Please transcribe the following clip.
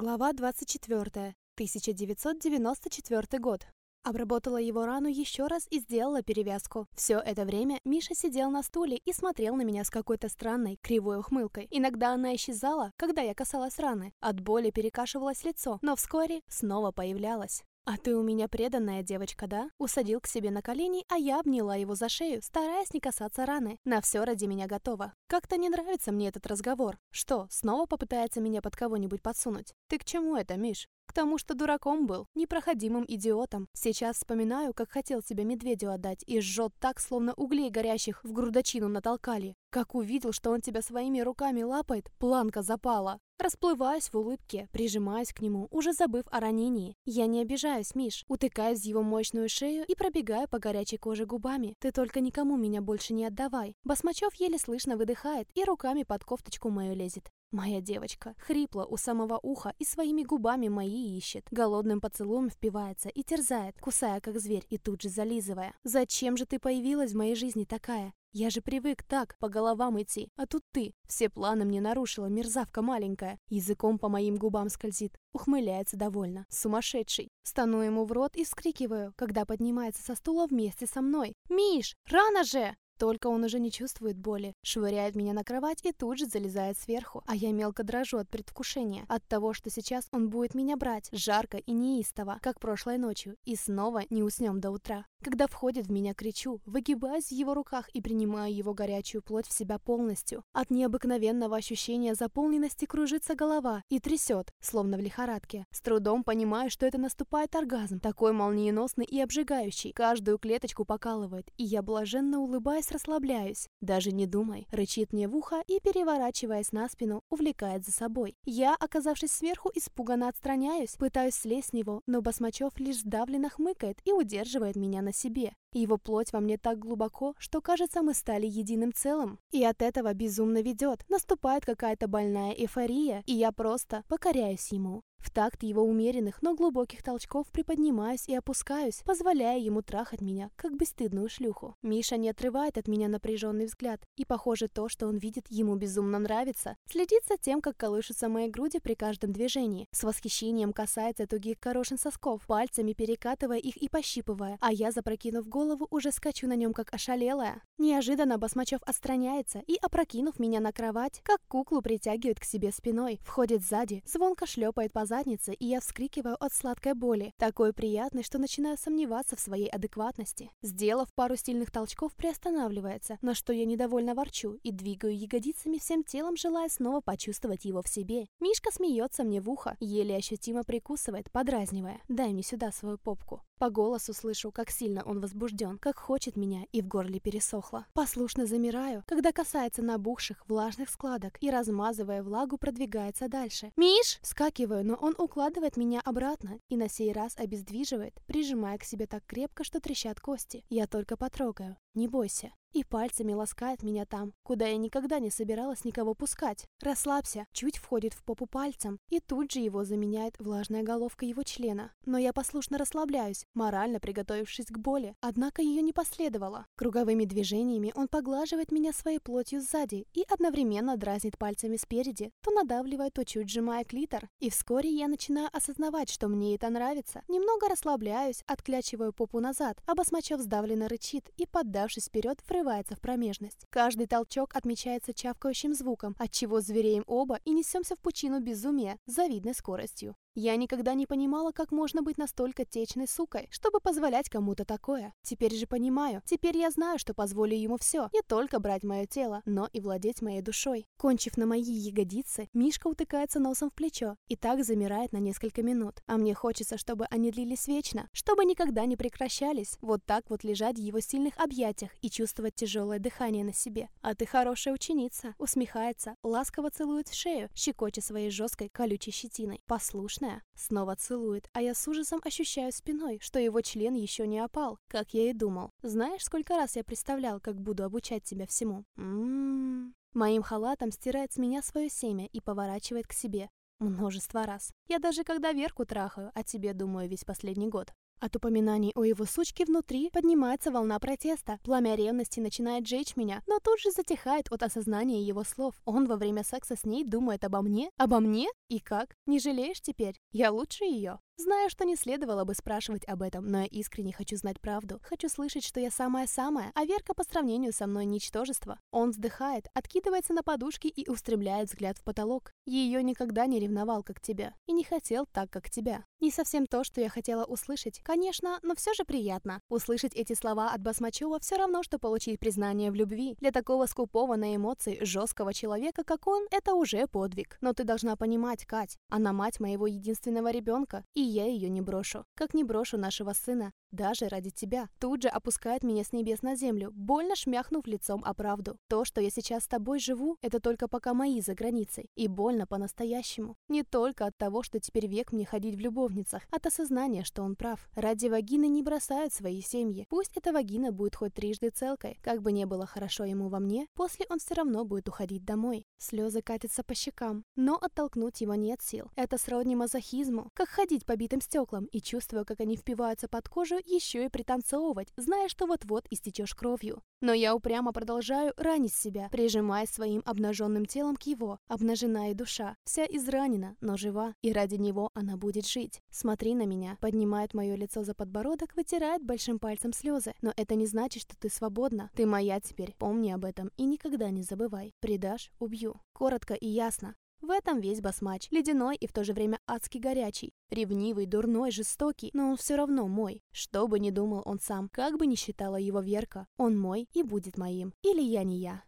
Глава 24. 1994 год. Обработала его рану еще раз и сделала перевязку. Все это время Миша сидел на стуле и смотрел на меня с какой-то странной, кривой ухмылкой. Иногда она исчезала, когда я касалась раны. От боли перекашивалось лицо, но вскоре снова появлялась. «А ты у меня преданная девочка, да?» Усадил к себе на колени, а я обняла его за шею, стараясь не касаться раны. На все ради меня готова. Как-то не нравится мне этот разговор. Что, снова попытается меня под кого-нибудь подсунуть? Ты к чему это, Миш? К тому, что дураком был, непроходимым идиотом. Сейчас вспоминаю, как хотел тебя медведю отдать и жжет так, словно углей горящих в грудочину натолкали. Как увидел, что он тебя своими руками лапает, планка запала. Расплываюсь в улыбке, прижимаюсь к нему, уже забыв о ранении. Я не обижаюсь, Миш, утыкаюсь в его мощную шею и пробегаю по горячей коже губами. Ты только никому меня больше не отдавай. Басмачев еле слышно выдыхает и руками под кофточку мою лезет. Моя девочка хрипла у самого уха и своими губами мои ищет. Голодным поцелуем впивается и терзает, кусая как зверь и тут же зализывая. «Зачем же ты появилась в моей жизни такая? Я же привык так, по головам идти, а тут ты. Все планы мне нарушила, мерзавка маленькая. Языком по моим губам скользит, ухмыляется довольно. Сумасшедший. Стану ему в рот и вскрикиваю, когда поднимается со стула вместе со мной. «Миш, рано же!» Только он уже не чувствует боли, швыряет меня на кровать и тут же залезает сверху, а я мелко дрожу от предвкушения, от того, что сейчас он будет меня брать, жарко и неистово, как прошлой ночью, и снова не уснем до утра. Когда входит в меня, кричу, выгибаюсь в его руках и принимаю его горячую плоть в себя полностью. От необыкновенного ощущения заполненности кружится голова и трясет, словно в лихорадке. С трудом понимаю, что это наступает оргазм, такой молниеносный и обжигающий. Каждую клеточку покалывает, и я блаженно улыбаясь расслабляюсь. Даже не думай, рычит мне в ухо и, переворачиваясь на спину, увлекает за собой. Я, оказавшись сверху, испуганно отстраняюсь, пытаюсь слезть с него, но Басмачев лишь сдавленно хмыкает и удерживает меня на себе. Его плоть во мне так глубоко, что кажется, мы стали единым целым. И от этого безумно ведет. Наступает какая-то больная эйфория, и я просто покоряюсь ему. В такт его умеренных, но глубоких толчков приподнимаюсь и опускаюсь, позволяя ему трахать меня, как бесстыдную шлюху. Миша не отрывает от меня напряженный взгляд, и похоже то, что он видит, ему безумно нравится. Следит за тем, как колышутся мои груди при каждом движении. С восхищением касается тугих корошин сосков, пальцами перекатывая их и пощипывая, а я, запрокинув голову, уже скачу на нем, как ошалелая. Неожиданно Басмачев отстраняется и, опрокинув меня на кровать, как куклу притягивает к себе спиной, входит сзади, звонко шлепает по заднице, и я вскрикиваю от сладкой боли, такой приятной, что начинаю сомневаться в своей адекватности. Сделав пару стильных толчков, приостанавливается, на что я недовольно ворчу и двигаю ягодицами всем телом, желая снова почувствовать его в себе. Мишка смеется мне в ухо, еле ощутимо прикусывает, подразнивая. «Дай мне сюда свою попку». По голосу слышу, как сильно он возбужден, как хочет меня, и в горле пересохло. Послушно замираю, когда касается набухших, влажных складок, и, размазывая влагу, продвигается дальше. «Миш!» Скакиваю, но он укладывает меня обратно и на сей раз обездвиживает, прижимая к себе так крепко, что трещат кости. Я только потрогаю. Не бойся и пальцами ласкает меня там, куда я никогда не собиралась никого пускать. Расслабься, чуть входит в попу пальцем, и тут же его заменяет влажная головка его члена. Но я послушно расслабляюсь, морально приготовившись к боли, однако ее не последовало. Круговыми движениями он поглаживает меня своей плотью сзади и одновременно дразнит пальцами спереди, то надавливая, то чуть сжимая клитор. И вскоре я начинаю осознавать, что мне это нравится. Немного расслабляюсь, отклячиваю попу назад, басмачев сдавленно рычит и, поддавшись вперед, врывается врывается в промежность. Каждый толчок отмечается чавкающим звуком, отчего звереем оба и несемся в пучину безумия с завидной скоростью. Я никогда не понимала, как можно быть настолько течной сукой, чтобы позволять кому-то такое. Теперь же понимаю. Теперь я знаю, что позволю ему все. Не только брать мое тело, но и владеть моей душой. Кончив на мои ягодицы, Мишка утыкается носом в плечо и так замирает на несколько минут. А мне хочется, чтобы они длились вечно, чтобы никогда не прекращались. Вот так вот лежать в его сильных объятиях и чувствовать тяжелое дыхание на себе. А ты хорошая ученица. Усмехается, ласково целует в шею, щекоча своей жесткой колючей щетиной. Послушная Нежная. Снова целует, а я с ужасом ощущаю спиной, что его член еще не опал, как я и думал. Знаешь, сколько раз я представлял, как буду обучать тебя всему? Ммм... Моим халатом стирает с меня свое семя и поворачивает к себе. Множество раз. Я даже когда Верку трахаю, о тебе думаю весь последний год. От упоминаний о его сучке внутри поднимается волна протеста. Пламя ревности начинает жечь меня, но тут же затихает от осознания его слов. Он во время секса с ней думает обо мне? Обо мне? И как? Не жалеешь теперь? Я лучше ее? Знаю, что не следовало бы спрашивать об этом, но я искренне хочу знать правду. Хочу слышать, что я самая-самая, а Верка по сравнению со мной ничтожество. Он вздыхает, откидывается на подушки и устремляет взгляд в потолок. Ее никогда не ревновал, как тебя. И не хотел так, как тебя. Не совсем то, что я хотела услышать. Конечно, но все же приятно. Услышать эти слова от Басмачева все равно, что получить признание в любви. Для такого скупого на эмоции, жесткого человека, как он, это уже подвиг. Но ты должна понимать, Кать, она мать моего единственного ребенка, и я ее не брошу. Как не брошу нашего сына, даже ради тебя. Тут же опускает меня с небес на землю, больно шмяхнув лицом о правду. То, что я сейчас с тобой живу, это только пока мои за границей. И больно по-настоящему. Не только от того, что теперь век мне ходить в любовницах, от осознания, что он прав. Ради вагины не бросают свои семьи. Пусть эта вагина будет хоть трижды целкой. Как бы не было хорошо ему во мне, после он все равно будет уходить домой. Слезы катятся по щекам, но оттолкнуть его нет сил. Это сродни мазохизму, как ходить по битым стеклам и чувствую, как они впиваются под кожу еще и пританцовывать, зная, что вот-вот истечешь кровью. Но я упрямо продолжаю ранить себя, прижимая своим обнаженным телом к его. Обнажена и душа, вся изранена, но жива, и ради него она будет жить. Смотри на меня, поднимает мое лицо за подбородок, вытирает большим пальцем слезы. Но это не значит, что ты свободна. Ты моя теперь, помни об этом и никогда не забывай. Предашь – убью. Коротко и ясно. В этом весь басмач. Ледяной и в то же время адски горячий. Ревнивый, дурной, жестокий, но он все равно мой. Что бы ни думал он сам, как бы ни считала его Верка, он мой и будет моим. Или я не я.